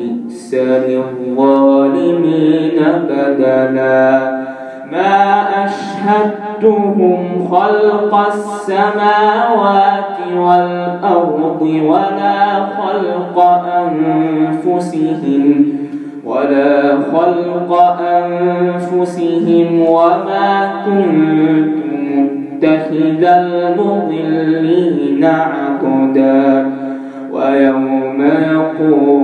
بئس للظالمين بدلا ما أشهدتهم خلق السماوات والأرض ولا خلق أنفسهم ولا خلق أنفسهم وما كنت متخذ المضلين عقدا ويوم يقول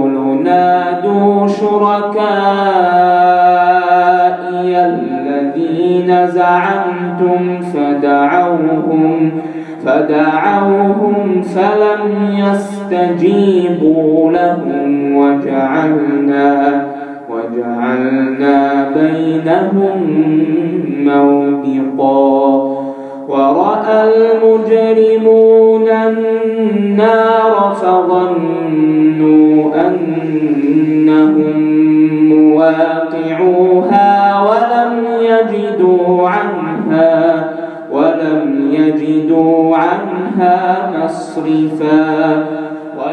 زعمتم فدعوهم فدعوهم فلم يستجيبوا لهم. وجعلنا وجعلنا بينهم موبقا. ورأى المجرمون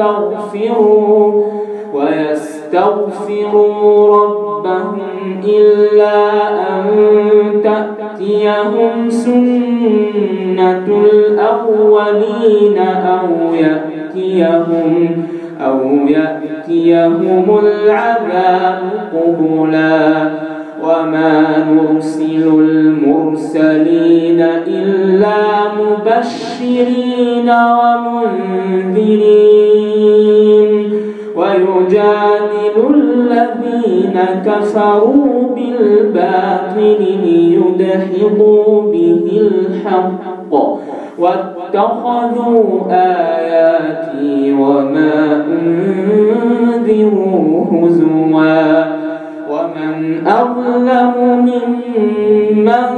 ويستغفروا ويستغفروا ربهم إلا أن تأتيهم سنة الأولين أو يأتيهم أو يأتيهم العذاب قبلا وما نرسل المرسلين إلا مبشرين ومنذرين. ويجادل الذين كفروا بالباطل ليدحضوا به الحق. واتخذوا آياتي ممن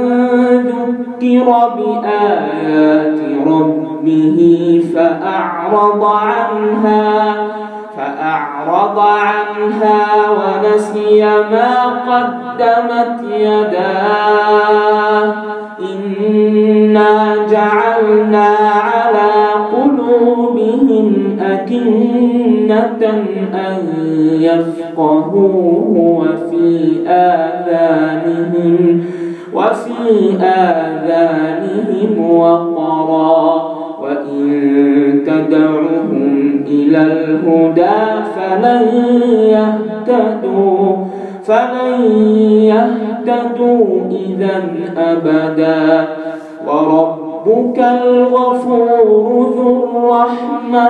ذكر بآيات ربه فأعرض عنها فأعرض عنها ونسي ما قدمت يداه إنا جعلنا أكنة أن يفقهوه وفي آذانهم وفي آذانهم وقرا. وإن تدعهم إلى الهدى فلن يهتدوا فلن يهتدوا إذا أبدا. وربك الغفور ذو الرحمة.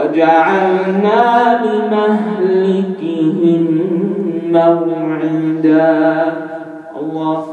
وجعلنا لمهلكهم موعدا. الله